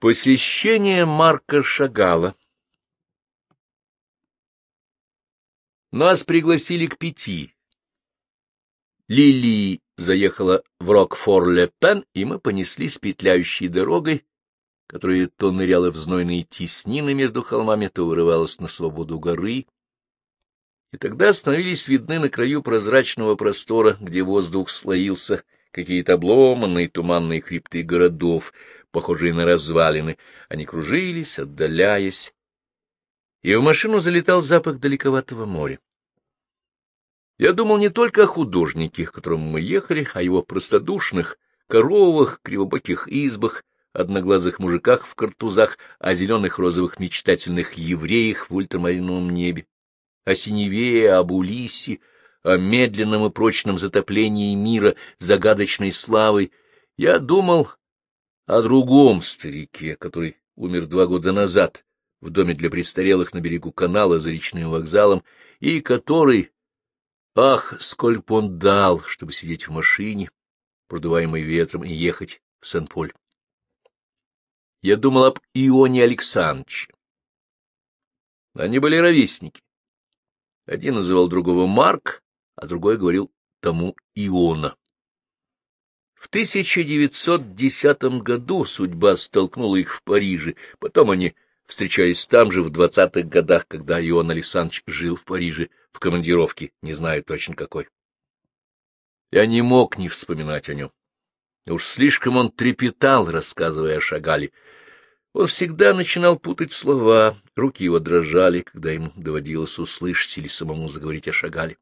Посещение Марка Шагала. Нас пригласили к пяти. Лили заехала в Рокфор-Ле-Пен, и мы понеслись петляющей дорогой, которая то ныряла в знойные теснины между холмами, то вырывалась на свободу горы, и тогда остановились видны на краю прозрачного простора, где воздух слоился, какие-то обломанные туманные хребты городов, похожие на развалины. Они кружились, отдаляясь, и в машину залетал запах далековатого моря. Я думал не только о художнике, к которому мы ехали, а его простодушных, коровах, кривобоких избах, одноглазых мужиках в картузах, о зеленых розовых мечтательных евреях в ультрамариновом небе, о синеве, об Улиссе, о медленном и прочном затоплении мира загадочной славой. Я думал о другом старике, который умер два года назад в доме для престарелых на берегу канала за речным вокзалом, и который... Ах, сколько он дал, чтобы сидеть в машине, продуваемой ветром, и ехать в Сен-Поль. Я думал об Ионе Александровиче. Они были ровесники. Один называл другого Марк, а другой говорил тому Иона. В 1910 году судьба столкнула их в Париже, потом они встречались там же в двадцатых годах, когда Иоанн Александрович жил в Париже в командировке, не знаю точно какой. Я не мог не вспоминать о нем. Уж слишком он трепетал, рассказывая о Шагале. Он всегда начинал путать слова, руки его дрожали, когда ему доводилось услышать или самому заговорить о Шагале.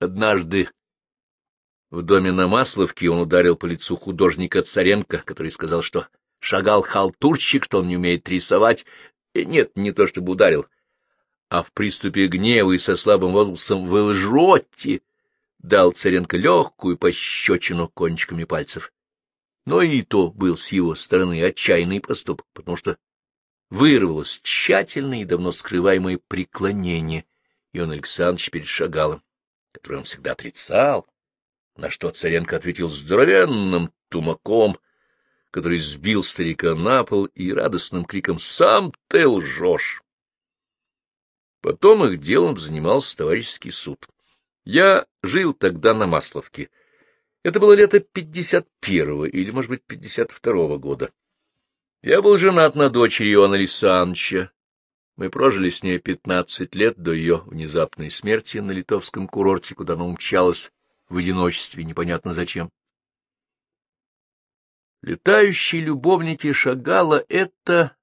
Однажды в доме на Масловке он ударил по лицу художника Царенко, который сказал, что Шагал халтурщик, что он не умеет рисовать. И нет, не то чтобы ударил, а в приступе гнева и со слабым возгласом «Вы лжете!» дал Царенко легкую пощечину кончиками пальцев. Но и то был с его стороны отчаянный поступок, потому что вырвалось тщательное и давно скрываемое преклонение Иоанн Александрович перед Шагалом, которое он всегда отрицал, на что Царенко ответил здоровенным тумаком, который сбил старика на пол и радостным криком «Сам ты лжешь!». Потом их делом занимался товарищеский суд. Я жил тогда на Масловке. Это было лето 51-го или, может быть, 52-го года. Я был женат на дочери Иоанна Александровича. Мы прожили с ней пятнадцать лет до ее внезапной смерти на литовском курорте, куда она умчалась в одиночестве, непонятно зачем. Летающие любовники Шагала — это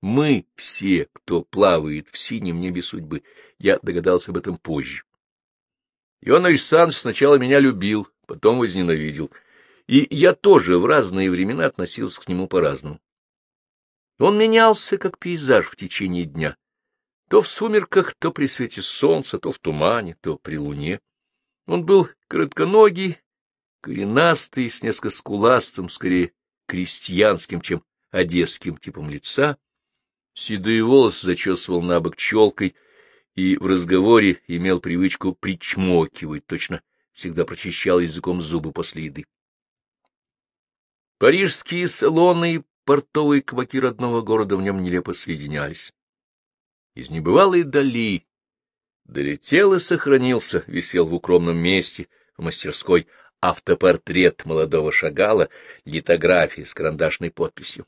мы все, кто плавает в синем небе судьбы. Я догадался об этом позже. Иоанн Александрович сначала меня любил, потом возненавидел, и я тоже в разные времена относился к нему по-разному. Он менялся, как пейзаж в течение дня, то в сумерках, то при свете солнца, то в тумане, то при луне. Он был коротконогий, коренастый, с несколько скуластым, скорее крестьянским, чем одесским типом лица, седые волосы зачесывал на бок челкой и в разговоре имел привычку причмокивать, точно всегда прочищал языком зубы после еды. Парижские салоны и портовые кабаки родного города в нем нелепо соединялись. Из небывалой дали Долетел и сохранился, висел в укромном месте, в мастерской, автопортрет молодого шагала, литографии с карандашной подписью.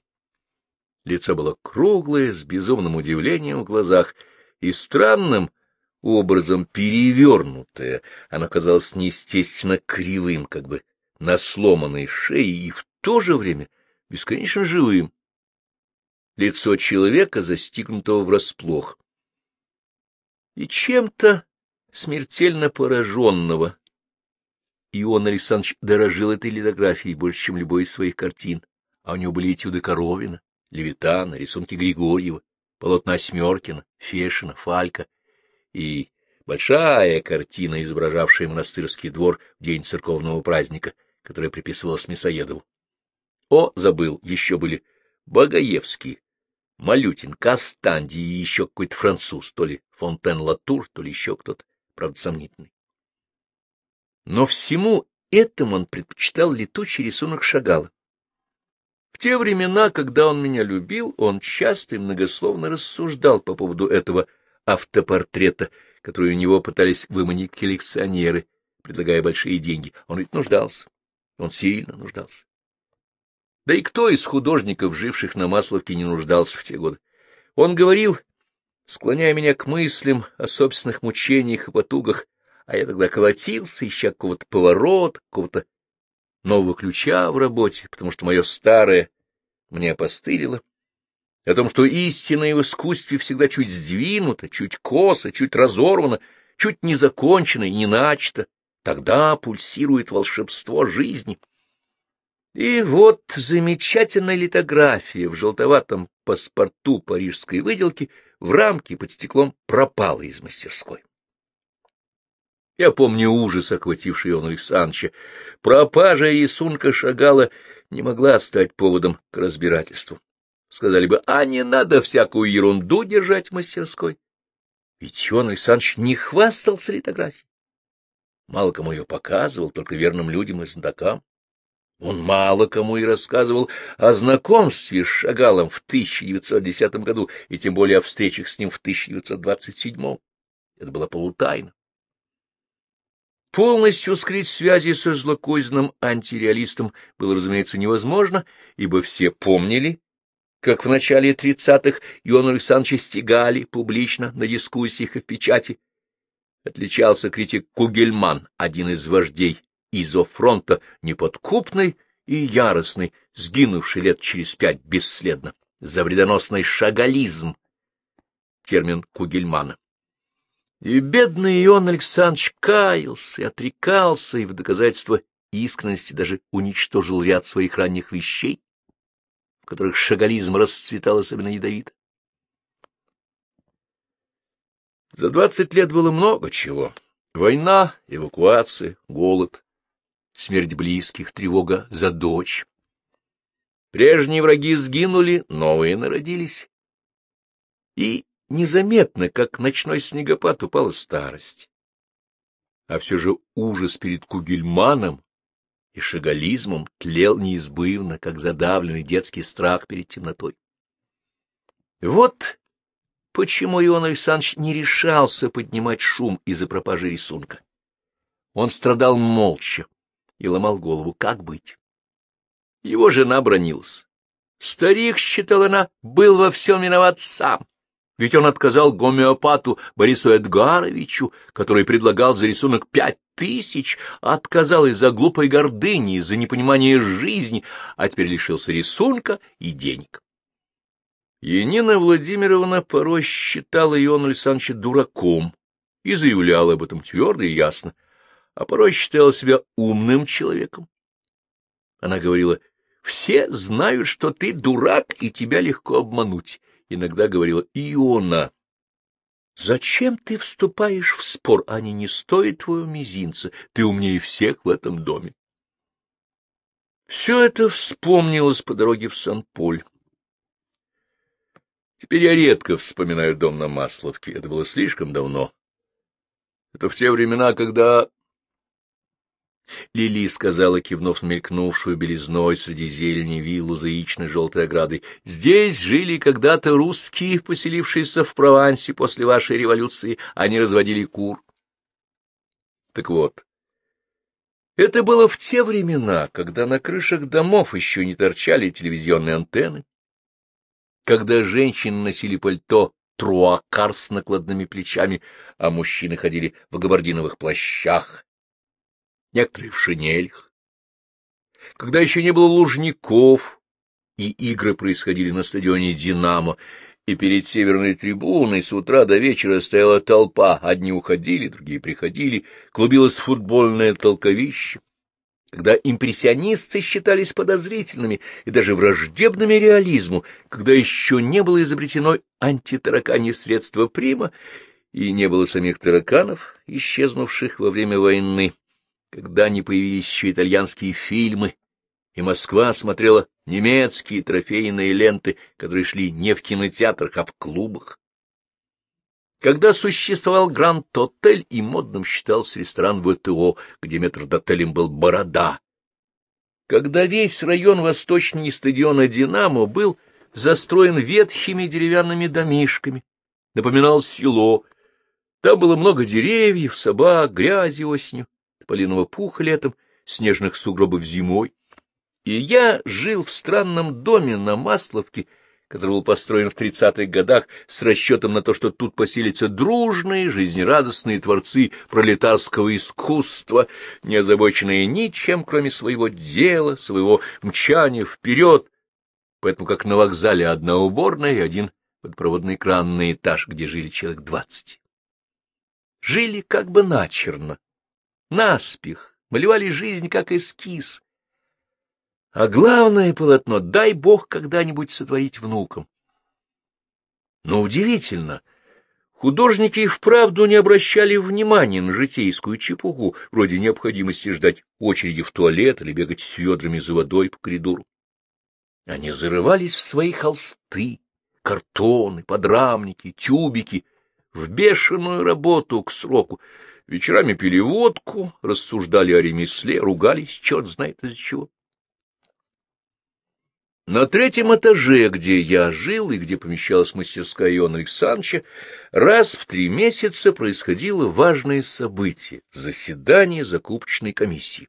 Лицо было круглое, с безумным удивлением в глазах и странным образом перевернутое. Оно казалось неестественно кривым, как бы на сломанной шее и в то же время бесконечно живым. Лицо человека, застигнутого врасплох и чем-то смертельно пораженного. Иоанн Александрович дорожил этой литографией больше, чем любой из своих картин, а у него были этюды Коровина, Левитана, рисунки Григорьева, полотна Осьмеркина, Фешина, Фалька и большая картина, изображавшая монастырский двор в день церковного праздника, которая приписывалась Мясоедову. О, забыл, еще были Богоевские, Малютин, Кастанди и еще какой-то француз, то ли Фонтен-Латур, то ли еще кто-то, правда, сомнительный. Но всему этому он предпочитал летучий рисунок Шагала. В те времена, когда он меня любил, он часто и многословно рассуждал по поводу этого автопортрета, который у него пытались выманить коллекционеры, предлагая большие деньги. Он ведь нуждался. Он сильно нуждался. Да и кто из художников, живших на Масловке, не нуждался в те годы? Он говорил, склоняя меня к мыслям о собственных мучениях и потугах, а я тогда колотился, ища какого-то поворота, какого-то нового ключа в работе, потому что мое старое мне опостылило, о том, что истинное в искусстве всегда чуть сдвинуто, чуть косо, чуть разорвано, чуть не закончено и не начато, тогда пульсирует волшебство жизни. И вот замечательная литография в желтоватом паспорту парижской выделки в рамке под стеклом пропала из мастерской. Я помню ужас, охвативший Иоанна Александровича. Пропажа рисунка шагала не могла стать поводом к разбирательству. Сказали бы, а не надо всякую ерунду держать в мастерской. Ведь Иоанн Александрович не хвастался литографией. Мало кому ее показывал, только верным людям и знатокам. Он мало кому и рассказывал о знакомстве с Шагалом в 1910 году, и тем более о встречах с ним в 1927. Это была полутайна. Полностью скрыть связи со злокозненным антиреалистом было, разумеется, невозможно, ибо все помнили, как в начале тридцатых Иоанна Александровича стегали публично на дискуссиях и в печати. Отличался критик Кугельман, один из вождей изофронта, неподкупный и яростный, сгинувший лет через пять бесследно, за вредоносный шагализм, термин Кугельмана. И бедный Иоанн Александрович каялся и отрекался, и в доказательство искренности даже уничтожил ряд своих ранних вещей, в которых шагализм расцветал особенно ядовито. За двадцать лет было много чего. Война, эвакуация, голод, смерть близких, тревога за дочь. Прежние враги сгинули, новые народились. И Незаметно, как ночной снегопад, упала старость. А все же ужас перед Кугельманом и шагализмом тлел неизбывно, как задавленный детский страх перед темнотой. Вот почему Иоанн Александрович не решался поднимать шум из-за пропажи рисунка. Он страдал молча и ломал голову, как быть. Его жена бронилась. Старик, считал она, был во всем виноват сам. Ведь он отказал гомеопату Борису Эдгаровичу, который предлагал за рисунок пять тысяч, отказал из-за глупой гордыни, из-за непонимания жизни, а теперь лишился рисунка и денег. Енина Владимировна порой считала Иону Александровича дураком и заявляла об этом твердо и ясно, а порой считала себя умным человеком. Она говорила, «Все знают, что ты дурак, и тебя легко обмануть» иногда говорила «Иона». «Зачем ты вступаешь в спор? Они не стоят твоего мизинца. Ты умнее всех в этом доме». Все это вспомнилось по дороге в Сан-Поль. Теперь я редко вспоминаю дом на Масловке. Это было слишком давно. Это в те времена, когда Лили сказала, кивнув мелькнувшую белизной среди зелени виллу за яичной желтой оградой, «Здесь жили когда-то русские, поселившиеся в Провансе после вашей революции. Они разводили кур». Так вот, это было в те времена, когда на крышах домов еще не торчали телевизионные антенны, когда женщины носили пальто труакар с накладными плечами, а мужчины ходили в габардиновых плащах, некоторые в шинелях. Когда еще не было лужников, и игры происходили на стадионе «Динамо», и перед северной трибуной с утра до вечера стояла толпа, одни уходили, другие приходили, клубилось футбольное толковище. Когда импрессионисты считались подозрительными и даже враждебными реализму, когда еще не было изобретено антитараканье средства прима, и не было самих тараканов, исчезнувших во время войны, когда не появились еще итальянские фильмы, и Москва смотрела немецкие трофейные ленты, которые шли не в кинотеатрах, а в клубах. Когда существовал Гранд-отель, и модным считался ресторан ВТО, где метрдотелем был Борода. когда весь район восточнее стадиона «Динамо» был застроен ветхими деревянными домишками, напоминал село. Там было много деревьев, собак, грязи осенью, тополиного пуха летом, снежных сугробов зимой. И я жил в странном доме на Масловке, который был построен в тридцатых годах с расчетом на то, что тут поселятся дружные, жизнерадостные творцы пролетарского искусства, не озабоченные ничем, кроме своего дела, своего мчания вперед, поэтому как на вокзале одна уборная и один водопроводный кран на этаж, где жили человек двадцать. Жили как бы начерно, наспех, малевали жизнь как эскиз, а главное полотно дай бог когда-нибудь сотворить внукам. Но удивительно, художники и вправду не обращали внимания на житейскую чепуху, вроде необходимости ждать очереди в туалет или бегать с ведрами за водой по коридору. Они зарывались в свои холсты, картоны, подрамники, тюбики, в бешеную работу к сроку. Вечерами пили водку, рассуждали о ремесле, ругались, черт знает из-за чего. На третьем этаже, где я жил и где помещалась мастерская Иоанна Александровича, раз в три месяца происходило важное событие — заседание закупочной комиссии.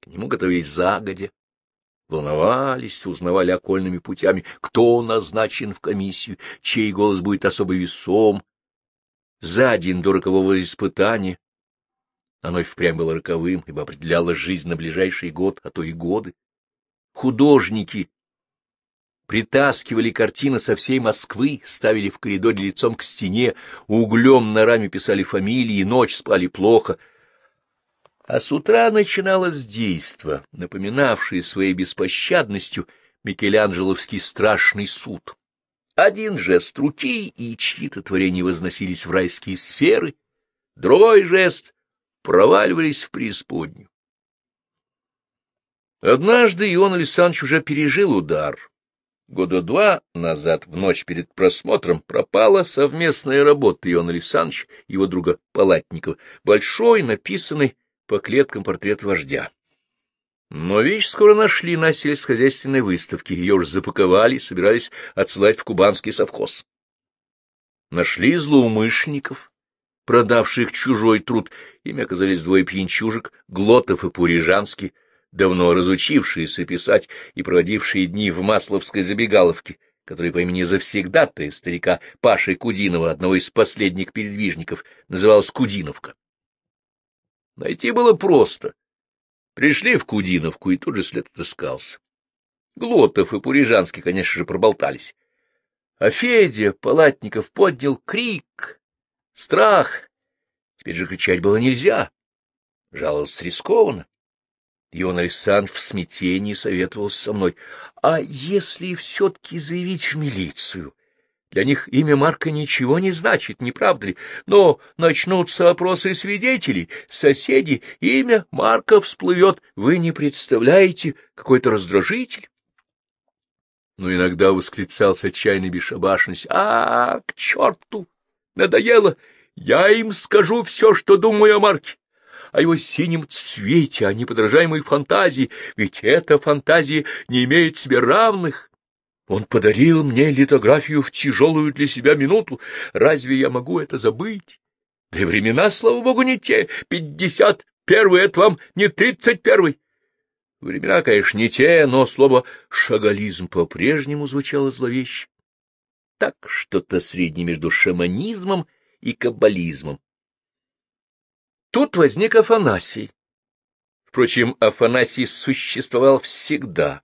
К нему готовились загодя, волновались, узнавали окольными путями, кто назначен в комиссию, чей голос будет особо весом. За день до рокового испытания оно и впрямь было роковым, ибо определяло жизнь на ближайший год, а то и годы. Художники притаскивали картины со всей Москвы, ставили в коридоре лицом к стене, углем на раме писали фамилии, ночь спали плохо. А с утра начиналось действо, напоминавшее своей беспощадностью Микеланджеловский страшный суд. Один жест руки, и чьи-то творения возносились в райские сферы, другой жест проваливались в преисподнюю. Однажды Иоанн Александрович уже пережил удар — Года два назад, в ночь перед просмотром, пропала совместная работа Иоанна Александровича и его друга Палатникова, большой, написанный по клеткам портрет вождя. Но вещь скоро нашли на сельскохозяйственной выставке, ее уже запаковали, собирались отсылать в кубанский совхоз. Нашли злоумышленников, продавших чужой труд, ими оказались двое пьянчужек, Глотов и Пурижанский, давно разучившиеся писать и проводившие дни в Масловской забегаловке, который по имени завсегдатая старика Паши Кудинова, одного из последних передвижников, называлась Кудиновка. Найти было просто. Пришли в Кудиновку, и тут же след отыскался. Глотов и Пурижанский, конечно же, проболтались. А Федя Палатников поднял крик, страх. Теперь же кричать было нельзя. Жаловаться рискованно. Иоанн Александр в смятении советовался со мной. А если все-таки заявить в милицию? Для них имя Марка ничего не значит, не правда ли? Но начнутся опросы свидетелей, соседей, имя Марка всплывет. Вы не представляете, какой-то раздражитель. Но иногда восклицал с отчаянной бесшабашностью. А, к черту! Надоело! Я им скажу все, что думаю о Марке о его синем цвете, о неподражаемой фантазии, ведь эта фантазия не имеет себе равных. Он подарил мне литографию в тяжелую для себя минуту. Разве я могу это забыть? Да и времена, слава богу, не те. Пятьдесят первый — это вам не тридцать первый. Времена, конечно, не те, но слово «шагализм» по-прежнему звучало зловеще. Так что-то среднее между шаманизмом и каббализмом. Тут возник Афанасий. Впрочем, Афанасий существовал всегда.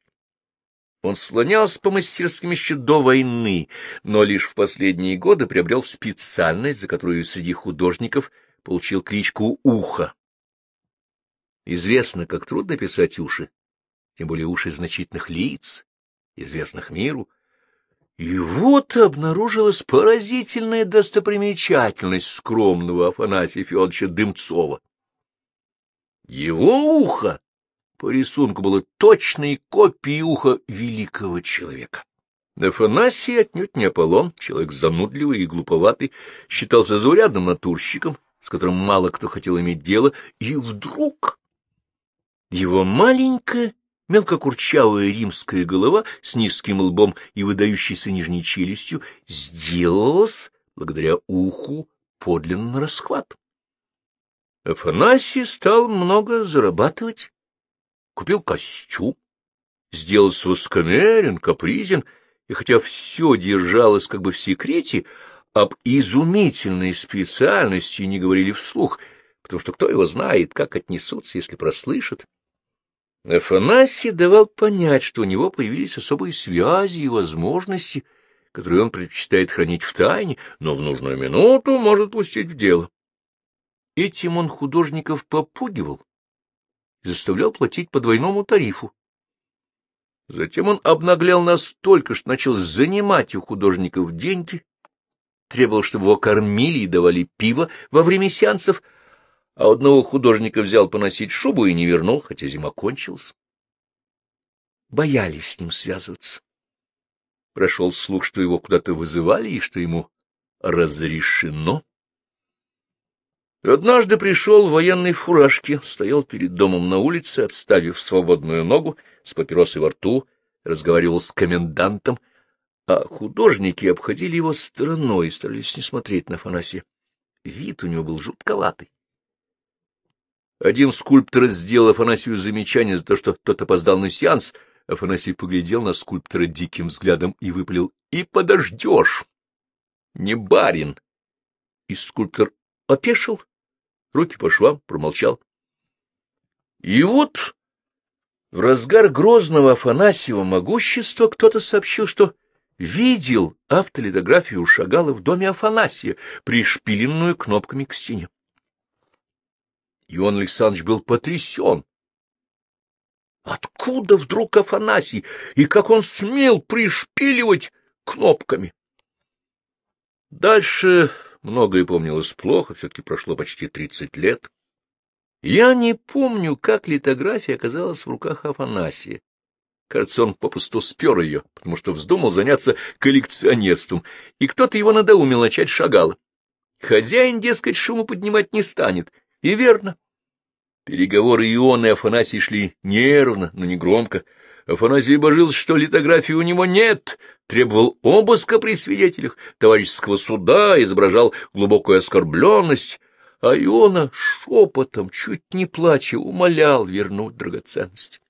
Он слонялся по мастерским еще до войны, но лишь в последние годы приобрел специальность, за которую среди художников получил кличку «Ухо». Известно, как трудно писать уши, тем более уши значительных лиц, известных миру, и вот обнаружилась поразительная достопримечательность скромного Афанасия Федоровича Дымцова. Его ухо по рисунку было точной копией уха великого человека. Афанасий отнюдь не Аполлон, человек занудливый и глуповатый, считался заурядным натурщиком, с которым мало кто хотел иметь дело, и вдруг его маленькое мелкокурчавая римская голова с низким лбом и выдающейся нижней челюстью сделалась, благодаря уху, подлинно расхват. Афанасий стал много зарабатывать, купил костюм, сделался воскомерен, капризен, и хотя все держалось как бы в секрете, об изумительной специальности не говорили вслух, потому что кто его знает, как отнесутся, если прослышат. Афанасий давал понять, что у него появились особые связи и возможности, которые он предпочитает хранить в тайне, но в нужную минуту может пустить в дело. Этим он художников попугивал заставлял платить по двойному тарифу. Затем он обнаглял настолько, что начал занимать у художников деньги, требовал, чтобы его кормили и давали пиво во время сеансов, а одного художника взял поносить шубу и не вернул, хотя зима кончилась. Боялись с ним связываться. Прошел слух, что его куда-то вызывали и что ему разрешено. Однажды пришел в военной фуражке, стоял перед домом на улице, отставив свободную ногу, с папиросой во рту, разговаривал с комендантом, а художники обходили его стороной и старались не смотреть на Афанасия. Вид у него был жутковатый. Один скульптор сделал Афанасию замечание за то, что тот опоздал на сеанс. Афанасий поглядел на скульптора диким взглядом и выпалил «И подождешь! Не барин!» И скульптор опешил, руки по швам, промолчал. И вот в разгар грозного Афанасьева могущества кто-то сообщил, что видел автолитографию Шагала в доме Афанасия, пришпиленную кнопками к стене. Иоанн Александрович был потрясен. Откуда вдруг Афанасий, и как он смел пришпиливать кнопками? Дальше многое помнилось плохо, все-таки прошло почти тридцать лет. Я не помню, как литография оказалась в руках Афанасия. Кажется, он попросту спер ее, потому что вздумал заняться коллекционерством, и кто-то его надоумил начать шагало. Хозяин, дескать, шуму поднимать не станет, и верно. Переговоры Иона и Афанасий шли нервно, но не громко. Афанасий божился, что литографии у него нет, требовал обыска при свидетелях, товарищеского суда, изображал глубокую оскорбленность, а Иона шепотом, чуть не плача, умолял вернуть драгоценность.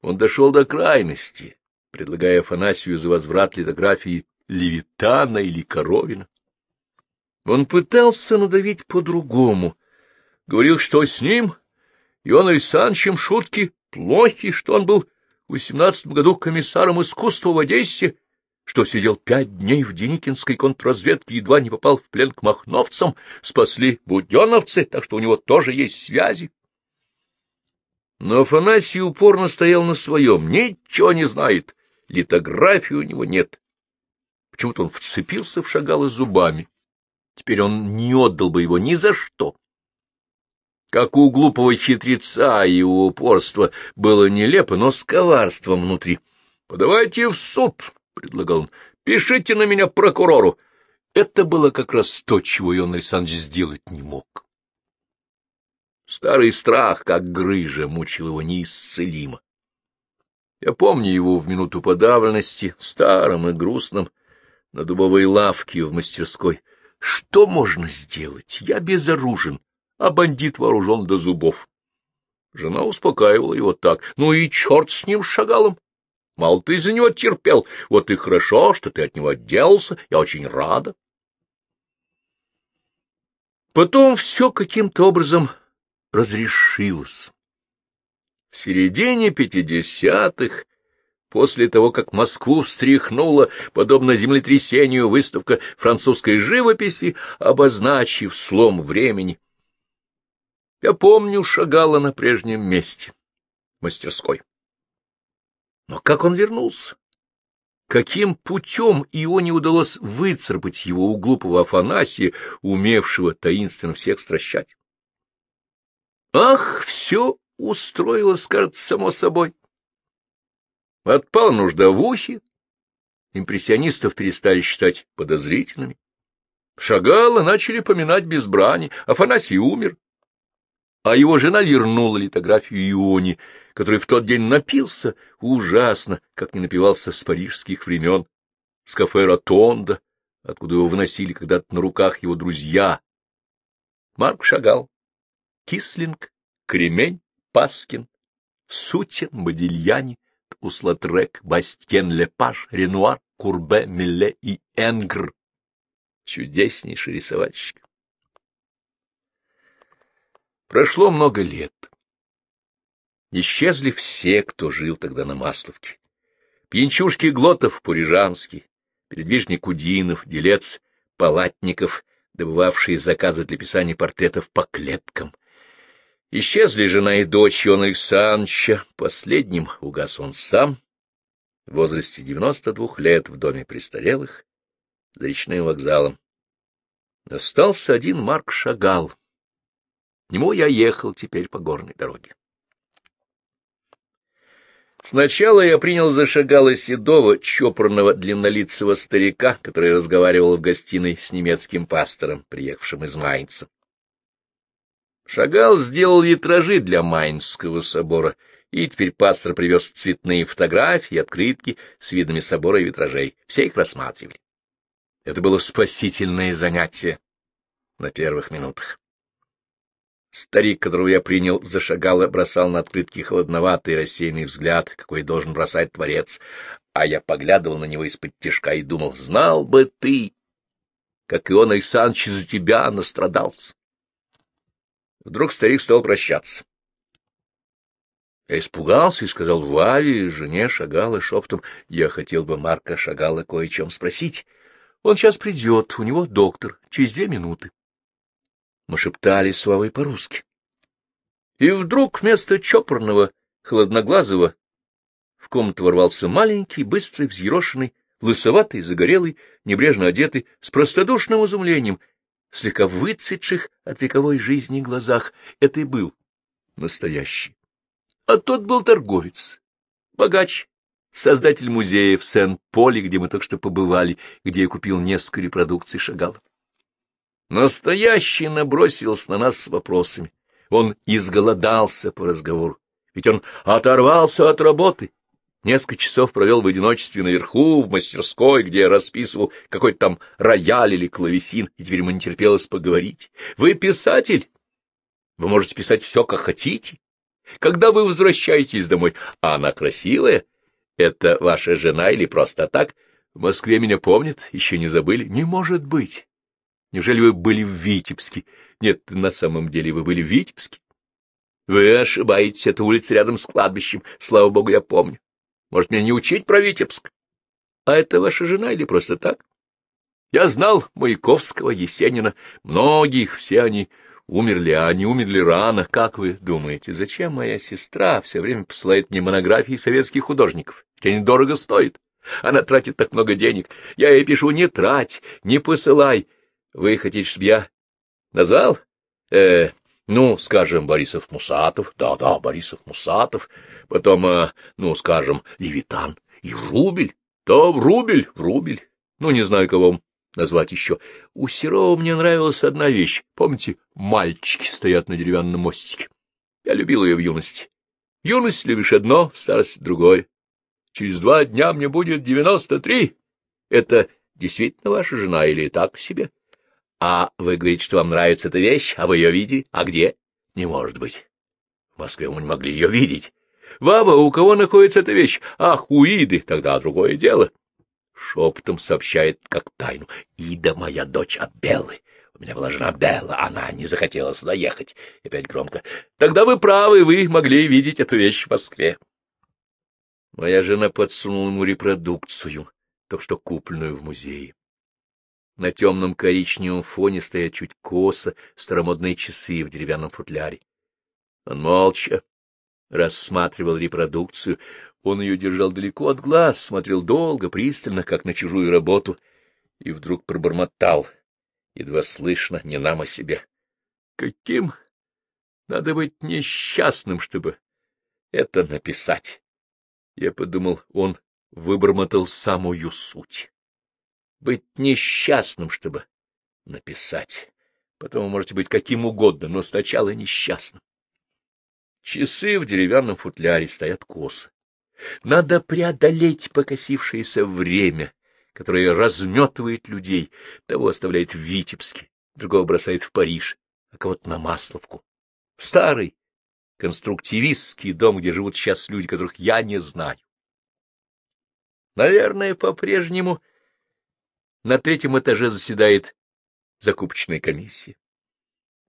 Он дошел до крайности, предлагая Афанасию за возврат литографии Левитана или Коровина. Он пытался надавить по-другому, говорил, что с ним, Ионом Александровичем, шутки плохи, что он был в восемнадцатом году комиссаром искусства в Одессе, что сидел пять дней в Деникинской контрразведке, едва не попал в плен к махновцам, спасли буденовцы, так что у него тоже есть связи. Но Афанасий упорно стоял на своем, ничего не знает, литографии у него нет. Почему-то он вцепился в шагалы зубами. Теперь он не отдал бы его ни за что. Как у глупого хитреца его упорство было нелепо, но с коварством внутри. — Подавайте в суд, — предлагал он, — пишите на меня прокурору. Это было как раз то, чего Иоанн Александрович сделать не мог. Старый страх, как грыжа, мучил его неисцелимо. Я помню его в минуту подавленности, старым и грустным, на дубовой лавке в мастерской. Что можно сделать? Я безоружен а бандит вооружен до зубов. Жена успокаивала его так. Ну и черт с ним шагалом. Мало ты за него терпел. Вот и хорошо, что ты от него отделался. Я очень рада. Потом все каким-то образом разрешилось. В середине пятидесятых, после того, как Москву встряхнула, подобно землетрясению, выставка французской живописи, обозначив слом времени, я помню, шагала на прежнем месте, мастерской. Но как он вернулся? Каким путем Ионе удалось выцарпать его у глупого Афанасия, умевшего таинственно всех стращать? Ах, все устроилось, кажется, само собой. Отпала нужда в ухе, импрессионистов перестали считать подозрительными. Шагала начали поминать без брани, Афанасий умер, а его жена вернула литографию Иони, который в тот день напился ужасно, как не напивался с парижских времен, с кафе «Ротонда», откуда его выносили когда-то на руках его друзья. Марк Шагал, Кислинг, Кремень, Паскин, Сутин, Бодильяни, Услатрек, Бастьен, Лепаш, Ренуар, Курбе, Милле и Энгр. Чудеснейший рисовальщик. Прошло много лет. Исчезли все, кто жил тогда на Масловке. Пьянчушки Глотов, Пурижанский, передвижник Кудинов, делец Палатников, добывавшие заказы для писания портретов по клеткам. Исчезли жена и дочь Иона Александровича, последним угас он сам, в возрасте девяносто двух лет в доме престарелых, за речным вокзалом. Остался один Марк Шагал. Нему я ехал теперь по горной дороге. Сначала я принял за Шагала седого, чопорного, длиннолицего старика, который разговаривал в гостиной с немецким пастором, приехавшим из Майнца. Шагал сделал витражи для Майнского собора, и теперь пастор привез цветные фотографии, открытки с видами собора и витражей. Все их рассматривали. Это было спасительное занятие на первых минутах. Старик, которого я принял, зашагал и бросал на открытки холодноватый рассеянный взгляд, какой должен бросать творец, а я поглядывал на него из-под тяжка и думал, знал бы ты, как Иона Александрович за тебя настрадался. Вдруг старик стал прощаться. Я испугался и сказал Ваве, жене Шагала шепотом, я хотел бы Марка Шагала кое о чем спросить. Он сейчас придет, у него доктор, через две минуты. Мы шептали с по-русски. И вдруг вместо чопорного, холодноглазого в комнату ворвался маленький, быстрый, взъерошенный, лысоватый, загорелый, небрежно одетый, с простодушным изумлением, слегка выцветших от вековой жизни глазах. Это и был настоящий. А тот был торговец, богач, создатель музея в Сен-Поле, где мы только что побывали, где я купил несколько репродукций Шагала. Настоящий набросился на нас с вопросами. Он изголодался по разговору, ведь он оторвался от работы. Несколько часов провел в одиночестве наверху, в мастерской, где я расписывал какой-то там рояль или клавесин, и теперь ему не терпелось поговорить. Вы писатель? Вы можете писать все, как хотите. Когда вы возвращаетесь домой, а она красивая, это ваша жена или просто так? В Москве меня помнят, еще не забыли? Не может быть. Неужели вы были в Витебске? Нет, на самом деле вы были в Витебске. Вы ошибаетесь, это улица рядом с кладбищем. Слава богу, я помню. Может, меня не учить про Витебск? А это ваша жена или просто так? Я знал Маяковского, Есенина, многих, все они умерли, а они умерли рано. Как вы думаете, зачем моя сестра все время посылает мне монографии советских художников? Ведь они дорого стоят. Она тратит так много денег. Я ей пишу, не трать, не посылай. Вы хотите, чтобы я назвал? Э, ну, скажем, Борисов Мусатов. Да-да, Борисов Мусатов. Потом, э, ну, скажем, Левитан и Врубель. Да, Врубель, Врубель. Ну, не знаю, кого назвать еще. У Серова мне нравилась одна вещь. Помните, мальчики стоят на деревянном мостике? Я любил ее в юности. В юности любишь одно, в старости другое. Через два дня мне будет девяносто три. Это действительно ваша жена или так себе? А вы говорите, что вам нравится эта вещь, а вы ее видели? А где? Не может быть. В Москве мы не могли ее видеть. Вава, у кого находится эта вещь? Ах, у Иды, тогда другое дело. Шепотом сообщает, как тайну. Ида моя дочь от Беллы. У меня была жена Белла, она не захотела сюда ехать. Опять громко. Тогда вы правы, вы могли видеть эту вещь в Москве. Моя жена подсунула ему репродукцию, только что купленную в музее. На темном коричневом фоне стоят чуть косо старомодные часы в деревянном футляре. Он молча рассматривал репродукцию. Он ее держал далеко от глаз, смотрел долго, пристально, как на чужую работу, и вдруг пробормотал, едва слышно, не нам о а себе. Каким надо быть несчастным, чтобы это написать? Я подумал, он выбормотал самую суть быть несчастным, чтобы написать. Потом вы можете быть каким угодно, но сначала несчастным. Часы в деревянном футляре стоят косо. Надо преодолеть покосившееся время, которое разметывает людей, того оставляет в Витебске, другого бросает в Париж, а кого-то на Масловку. Старый конструктивистский дом, где живут сейчас люди, которых я не знаю. Наверное, по-прежнему на третьем этаже заседает закупочная комиссия.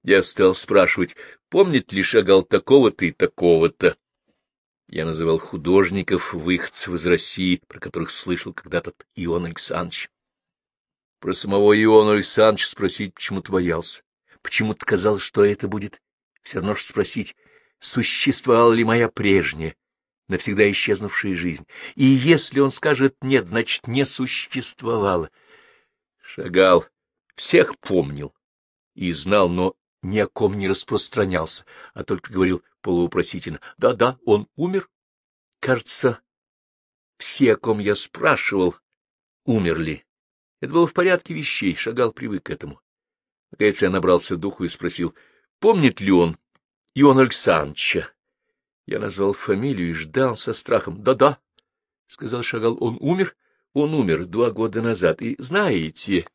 Я стал спрашивать, помнит ли Шагал такого-то и такого-то. Я называл художников, выходцев из России, про которых слышал когда-то Ион Александрович. Про самого Иона Александровича спросить почему-то боялся. Почему-то казалось, что это будет все равно же спросить, существовала ли моя прежняя, навсегда исчезнувшая жизнь. И если он скажет «нет», значит, не существовало. Шагал, всех помнил и знал, но ни о ком не распространялся, а только говорил полуупросительно. Да-да, он умер. Кажется, все, о ком я спрашивал, умерли. Это было в порядке вещей, Шагал привык к этому. Наконец я набрался духу и спросил, помнит ли он Иоанна Александровича? Я назвал фамилию и ждал со страхом. Да-да, — сказал Шагал, — он умер? Он умер два года назад. И знаете...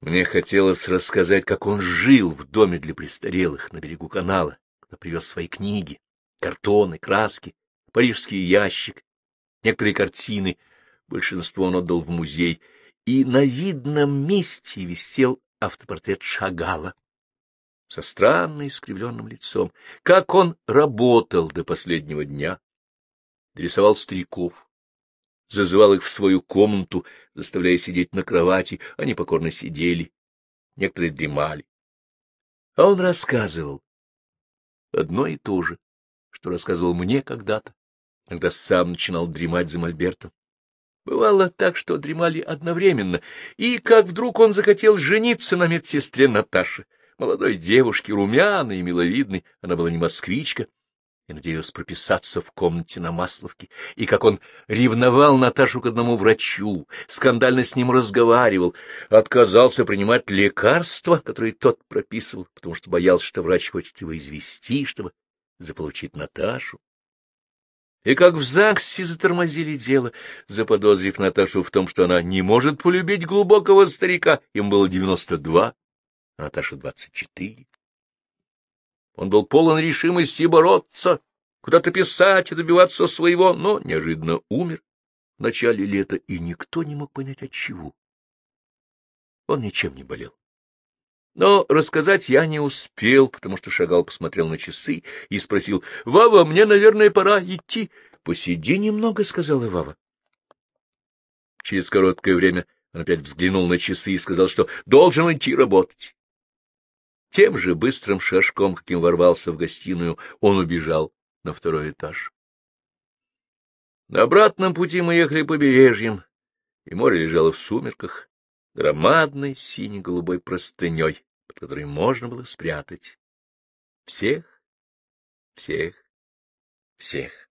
Мне хотелось рассказать, как он жил в доме для престарелых на берегу канала, когда привез свои книги, картоны, краски, парижский ящик, некоторые картины, большинство он отдал в музей, и на видном месте висел автопортрет Шагала со странно искривленным лицом, как он работал до последнего дня, рисовал стариков, зазывал их в свою комнату, заставляя сидеть на кровати, они покорно сидели, некоторые дремали. А он рассказывал одно и то же, что рассказывал мне когда-то, когда сам начинал дремать за мольбертом. Бывало так, что дремали одновременно, и как вдруг он захотел жениться на медсестре Наташе, молодой девушке, румяной и миловидной, она была не москвичка, и надеялась прописаться в комнате на Масловке, и как он ревновал Наташу к одному врачу, скандально с ним разговаривал, отказался принимать лекарства, которые тот прописывал, потому что боялся, что врач хочет его извести, чтобы заполучить Наташу. И как в ЗАГСе затормозили дело, заподозрив Наташу в том, что она не может полюбить глубокого старика, ему было девяносто два, а Наташа двадцать четыре. Он был полон решимости бороться, куда-то писать и добиваться своего, но неожиданно умер в начале лета, и никто не мог понять, от чего. Он ничем не болел. Но рассказать я не успел, потому что Шагал посмотрел на часы и спросил, — Вава, мне, наверное, пора идти. — Посиди немного, — сказала Вава. Через короткое время он опять взглянул на часы и сказал, что должен идти работать. Тем же быстрым шажком, каким ворвался в гостиную, он убежал на второй этаж. На обратном пути мы ехали побережьем, и море лежало в сумерках, громадной сине-голубой простыней, под которой можно было спрятать всех, всех, всех.